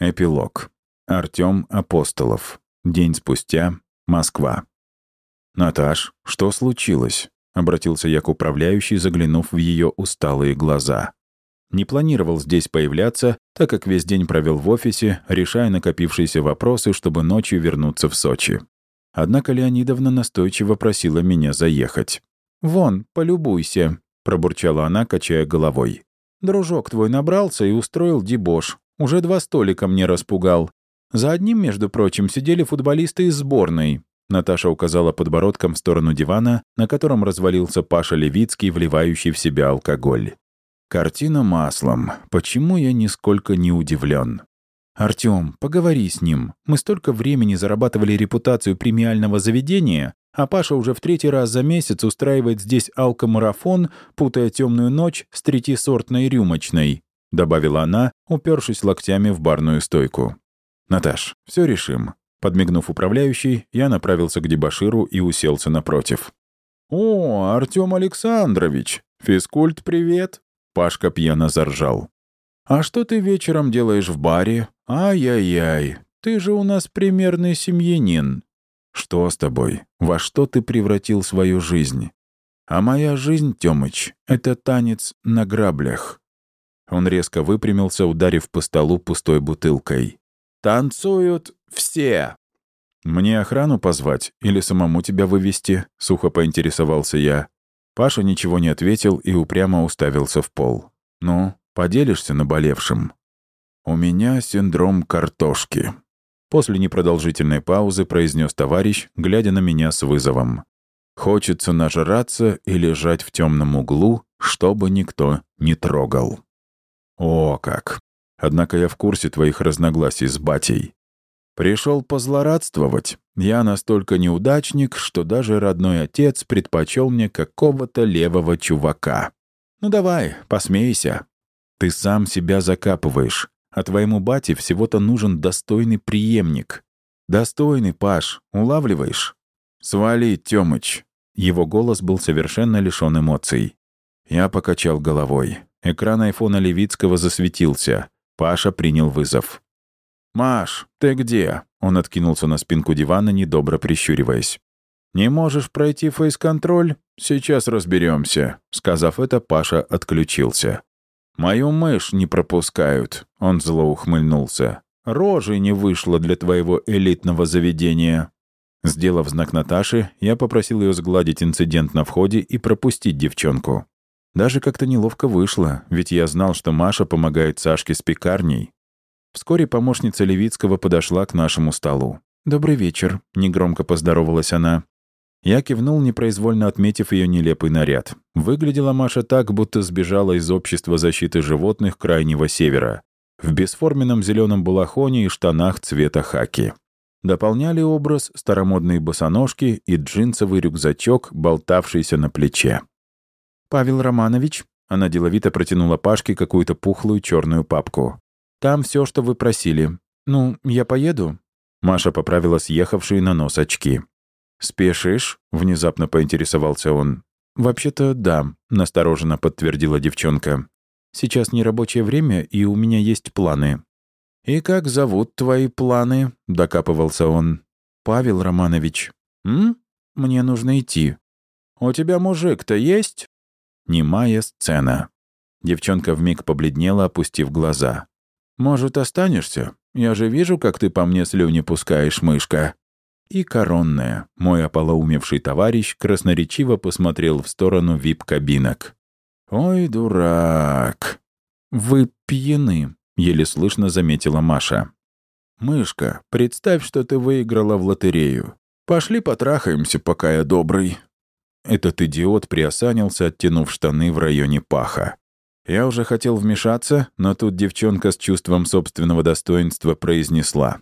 Эпилог. Артём Апостолов. День спустя. Москва. «Наташ, что случилось?» — обратился я к управляющей, заглянув в ее усталые глаза. Не планировал здесь появляться, так как весь день провел в офисе, решая накопившиеся вопросы, чтобы ночью вернуться в Сочи. Однако Леонидовна настойчиво просила меня заехать. «Вон, полюбуйся», — пробурчала она, качая головой. «Дружок твой набрался и устроил дебош. Уже два столика мне распугал. За одним, между прочим, сидели футболисты из сборной. Наташа указала подбородком в сторону дивана, на котором развалился Паша Левицкий, вливающий в себя алкоголь. Картина маслом. Почему я нисколько не удивлен? «Артём, поговори с ним. Мы столько времени зарабатывали репутацию премиального заведения, а Паша уже в третий раз за месяц устраивает здесь алкомарафон, путая темную ночь с третьесортной рюмочной», — добавила она, упершись локтями в барную стойку. «Наташ, все решим». Подмигнув управляющий, я направился к дебаширу и уселся напротив. «О, Артём Александрович! Физкульт, привет!» Пашка пьяно заржал. «А что ты вечером делаешь в баре? Ай-яй-яй, ты же у нас примерный семьянин». «Что с тобой? Во что ты превратил свою жизнь?» «А моя жизнь, Тёмыч, это танец на граблях». Он резко выпрямился, ударив по столу пустой бутылкой. «Танцуют все!» «Мне охрану позвать или самому тебя вывести?» — сухо поинтересовался я. Паша ничего не ответил и упрямо уставился в пол. «Ну, поделишься наболевшим?» «У меня синдром картошки», — после непродолжительной паузы произнес товарищ, глядя на меня с вызовом. «Хочется нажраться и лежать в темном углу, чтобы никто не трогал». «О, как! Однако я в курсе твоих разногласий с батей. Пришел позлорадствовать. Я настолько неудачник, что даже родной отец предпочел мне какого-то левого чувака. Ну давай, посмейся. Ты сам себя закапываешь, а твоему бате всего-то нужен достойный преемник. Достойный, Паш, улавливаешь? Свали, Тёмыч. Его голос был совершенно лишён эмоций. Я покачал головой. Экран айфона Левицкого засветился. Паша принял вызов. «Маш, ты где?» Он откинулся на спинку дивана, недобро прищуриваясь. «Не можешь пройти фейс-контроль? Сейчас разберемся. Сказав это, Паша отключился. «Мою мышь не пропускают», — он зло ухмыльнулся. «Рожи не вышло для твоего элитного заведения». Сделав знак Наташи, я попросил ее сгладить инцидент на входе и пропустить девчонку. Даже как-то неловко вышло, ведь я знал, что Маша помогает Сашке с пекарней. Вскоре помощница Левицкого подошла к нашему столу. «Добрый вечер», — негромко поздоровалась она. Я кивнул, непроизвольно отметив ее нелепый наряд. Выглядела Маша так, будто сбежала из общества защиты животных Крайнего Севера. В бесформенном зеленом балахоне и штанах цвета хаки. Дополняли образ старомодные босоножки и джинсовый рюкзачок, болтавшийся на плече. «Павел Романович», — она деловито протянула Пашке какую-то пухлую черную папку. «Там все, что вы просили. Ну, я поеду?» Маша поправила съехавшие на нос очки. «Спешишь?» — внезапно поинтересовался он. «Вообще-то да», — настороженно подтвердила девчонка. «Сейчас не рабочее время, и у меня есть планы». «И как зовут твои планы?» — докапывался он. «Павел Романович». «М? Мне нужно идти». «У тебя мужик-то есть?» Немая сцена. Девчонка вмиг побледнела, опустив глаза. «Может, останешься? Я же вижу, как ты по мне слюни пускаешь, мышка». И коронная, мой ополоумевший товарищ, красноречиво посмотрел в сторону вип-кабинок. «Ой, дурак!» «Вы пьяны», — еле слышно заметила Маша. «Мышка, представь, что ты выиграла в лотерею. Пошли потрахаемся, пока я добрый». Этот идиот приосанился, оттянув штаны в районе паха. Я уже хотел вмешаться, но тут девчонка с чувством собственного достоинства произнесла.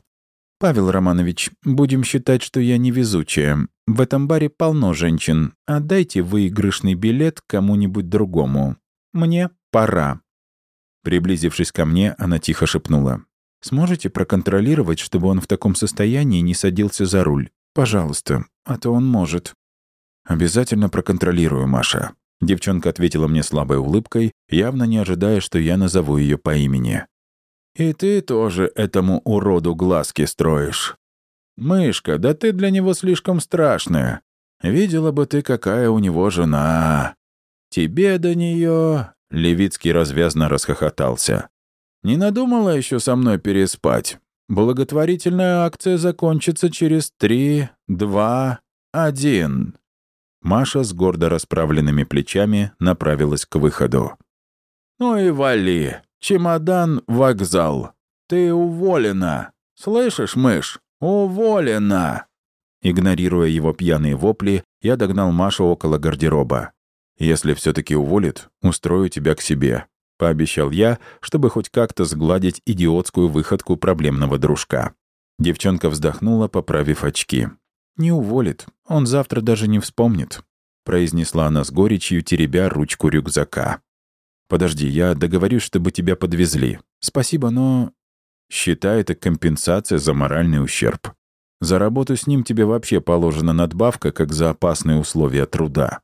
«Павел Романович, будем считать, что я невезучая. В этом баре полно женщин. Отдайте выигрышный билет кому-нибудь другому. Мне пора». Приблизившись ко мне, она тихо шепнула. «Сможете проконтролировать, чтобы он в таком состоянии не садился за руль? Пожалуйста, а то он может». «Обязательно проконтролирую, Маша». Девчонка ответила мне слабой улыбкой, явно не ожидая, что я назову ее по имени. И ты тоже этому уроду глазки строишь. Мышка, да ты для него слишком страшная. Видела бы ты, какая у него жена. Тебе до нее. Левицкий развязно расхохотался. Не надумала еще со мной переспать? Благотворительная акция закончится через три, два, один. Маша с гордо расправленными плечами направилась к выходу. «Ну и вали! Чемодан — вокзал! Ты уволена! Слышишь, мышь? Уволена!» Игнорируя его пьяные вопли, я догнал Машу около гардероба. «Если все таки уволит, устрою тебя к себе», — пообещал я, чтобы хоть как-то сгладить идиотскую выходку проблемного дружка. Девчонка вздохнула, поправив очки. «Не уволит. Он завтра даже не вспомнит», — произнесла она с горечью, теребя ручку рюкзака. «Подожди, я договорюсь, чтобы тебя подвезли. Спасибо, но...» «Считай это компенсация за моральный ущерб. За работу с ним тебе вообще положена надбавка, как за опасные условия труда».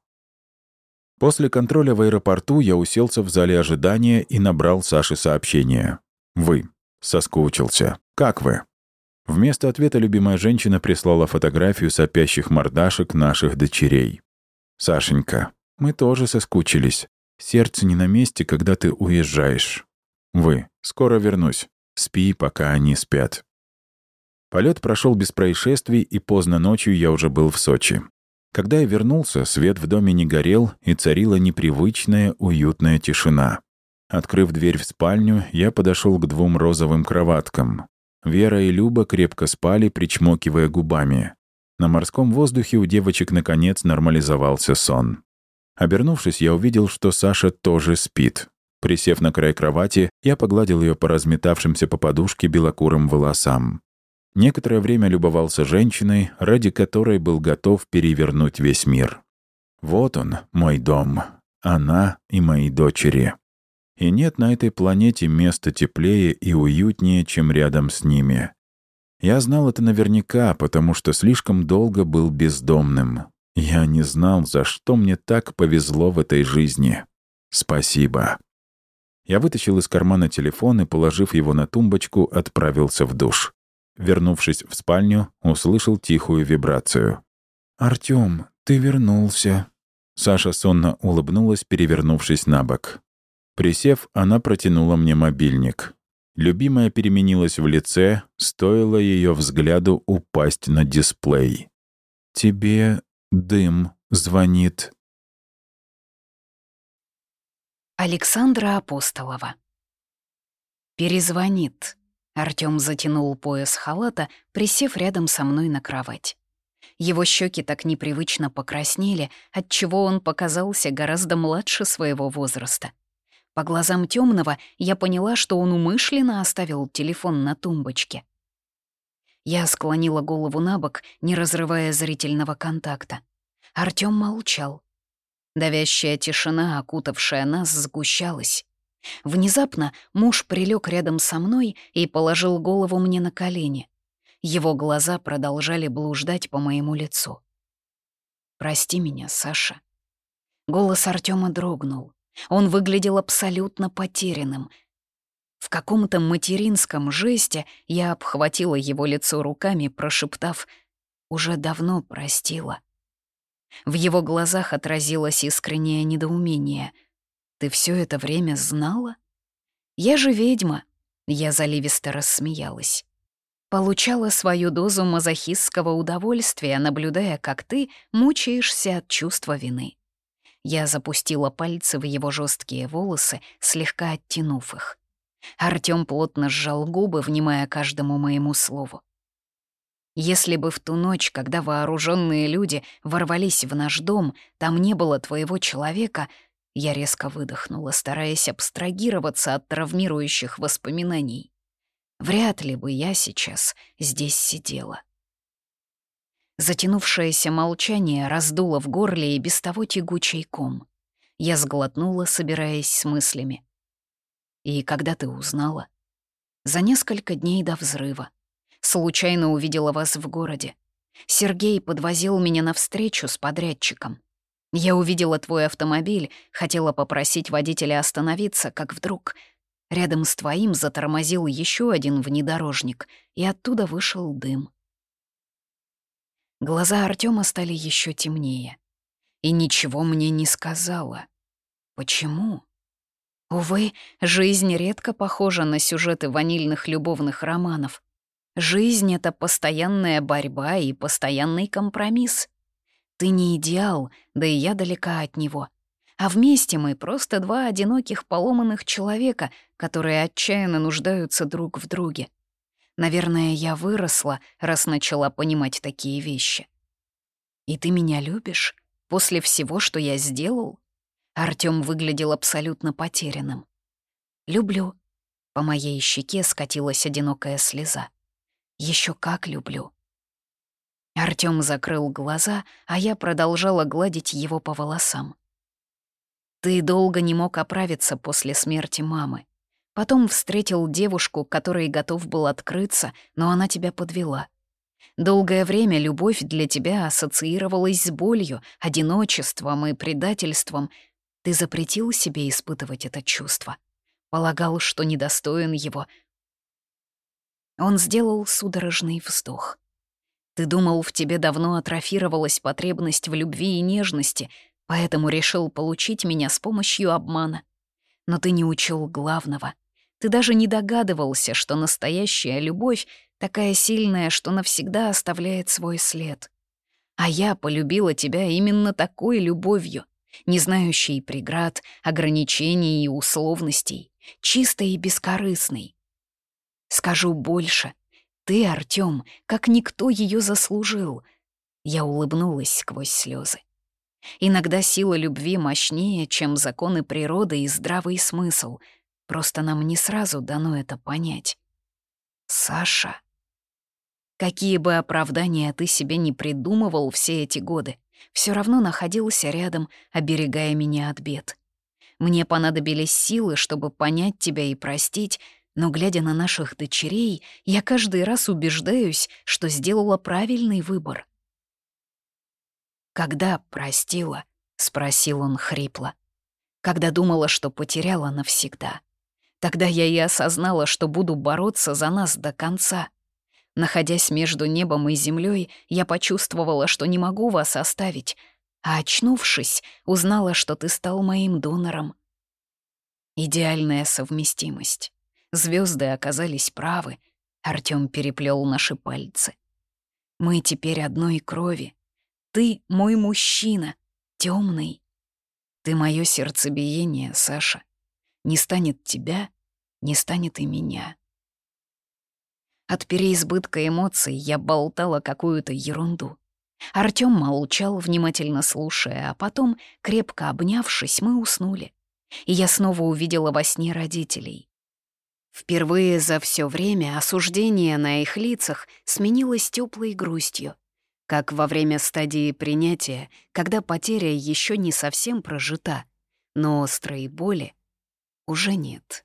После контроля в аэропорту я уселся в зале ожидания и набрал Саше сообщение. «Вы. Соскучился. Как вы?» Вместо ответа любимая женщина прислала фотографию сопящих мордашек наших дочерей. «Сашенька, мы тоже соскучились. Сердце не на месте, когда ты уезжаешь. Вы, скоро вернусь. Спи, пока они спят». Полет прошел без происшествий, и поздно ночью я уже был в Сочи. Когда я вернулся, свет в доме не горел, и царила непривычная, уютная тишина. Открыв дверь в спальню, я подошел к двум розовым кроваткам. Вера и Люба крепко спали, причмокивая губами. На морском воздухе у девочек наконец нормализовался сон. Обернувшись, я увидел, что Саша тоже спит. Присев на край кровати, я погладил ее по разметавшимся по подушке белокурым волосам. Некоторое время любовался женщиной, ради которой был готов перевернуть весь мир. Вот он, мой дом. Она и мои дочери и нет на этой планете места теплее и уютнее, чем рядом с ними. Я знал это наверняка, потому что слишком долго был бездомным. Я не знал, за что мне так повезло в этой жизни. Спасибо. Я вытащил из кармана телефон и, положив его на тумбочку, отправился в душ. Вернувшись в спальню, услышал тихую вибрацию. «Артём, ты вернулся». Саша сонно улыбнулась, перевернувшись на бок. Присев, она протянула мне мобильник. Любимая переменилась в лице, стоило ее взгляду упасть на дисплей. «Тебе дым звонит». Александра Апостолова. «Перезвонит». Артём затянул пояс халата, присев рядом со мной на кровать. Его щеки так непривычно покраснели, отчего он показался гораздо младше своего возраста. По глазам темного я поняла, что он умышленно оставил телефон на тумбочке. Я склонила голову на бок, не разрывая зрительного контакта. Артём молчал. Давящая тишина, окутавшая нас, сгущалась. Внезапно муж прилег рядом со мной и положил голову мне на колени. Его глаза продолжали блуждать по моему лицу. «Прости меня, Саша». Голос Артёма дрогнул. Он выглядел абсолютно потерянным. В каком-то материнском жесте я обхватила его лицо руками, прошептав «Уже давно простила». В его глазах отразилось искреннее недоумение. «Ты все это время знала?» «Я же ведьма», — я заливисто рассмеялась. Получала свою дозу мазохистского удовольствия, наблюдая, как ты мучаешься от чувства вины. Я запустила пальцы в его жесткие волосы, слегка оттянув их. Артём плотно сжал губы, внимая каждому моему слову. Если бы в ту ночь, когда вооруженные люди ворвались в наш дом, там не было твоего человека, я резко выдохнула, стараясь абстрагироваться от травмирующих воспоминаний. Вряд ли бы я сейчас здесь сидела. Затянувшееся молчание раздуло в горле и без того тягучий ком. Я сглотнула, собираясь с мыслями. «И когда ты узнала?» «За несколько дней до взрыва. Случайно увидела вас в городе. Сергей подвозил меня на встречу с подрядчиком. Я увидела твой автомобиль, хотела попросить водителя остановиться, как вдруг... Рядом с твоим затормозил еще один внедорожник, и оттуда вышел дым. Глаза Артема стали еще темнее. И ничего мне не сказала. Почему? Увы, жизнь редко похожа на сюжеты ванильных любовных романов. Жизнь — это постоянная борьба и постоянный компромисс. Ты не идеал, да и я далека от него. А вместе мы просто два одиноких поломанных человека, которые отчаянно нуждаются друг в друге. Наверное, я выросла, раз начала понимать такие вещи. И ты меня любишь? После всего, что я сделал? Артём выглядел абсолютно потерянным. «Люблю». По моей щеке скатилась одинокая слеза. Еще как люблю». Артём закрыл глаза, а я продолжала гладить его по волосам. Ты долго не мог оправиться после смерти мамы. Потом встретил девушку, которой готов был открыться, но она тебя подвела. Долгое время любовь для тебя ассоциировалась с болью, одиночеством и предательством. Ты запретил себе испытывать это чувство. Полагал, что недостоин его. Он сделал судорожный вздох. Ты думал, в тебе давно атрофировалась потребность в любви и нежности — поэтому решил получить меня с помощью обмана. Но ты не учил главного. Ты даже не догадывался, что настоящая любовь такая сильная, что навсегда оставляет свой след. А я полюбила тебя именно такой любовью, не знающей преград, ограничений и условностей, чистой и бескорыстной. Скажу больше. Ты, Артём, как никто ее заслужил. Я улыбнулась сквозь слезы. Иногда сила любви мощнее, чем законы природы и здравый смысл. Просто нам не сразу дано это понять. Саша. Какие бы оправдания ты себе не придумывал все эти годы, все равно находился рядом, оберегая меня от бед. Мне понадобились силы, чтобы понять тебя и простить, но, глядя на наших дочерей, я каждый раз убеждаюсь, что сделала правильный выбор — «Когда простила?» — спросил он хрипло. «Когда думала, что потеряла навсегда. Тогда я и осознала, что буду бороться за нас до конца. Находясь между небом и землей, я почувствовала, что не могу вас оставить, а очнувшись, узнала, что ты стал моим донором. Идеальная совместимость. Звезды оказались правы. Артём переплел наши пальцы. Мы теперь одной крови, ты мой мужчина, темный. Ты мое сердцебиение, Саша. Не станет тебя, не станет и меня. От переизбытка эмоций я болтала какую-то ерунду. Артём молчал, внимательно слушая, а потом, крепко обнявшись, мы уснули. И я снова увидела во сне родителей. Впервые за все время осуждение на их лицах сменилось теплой грустью как во время стадии принятия, когда потеря еще не совсем прожита, но острой боли уже нет.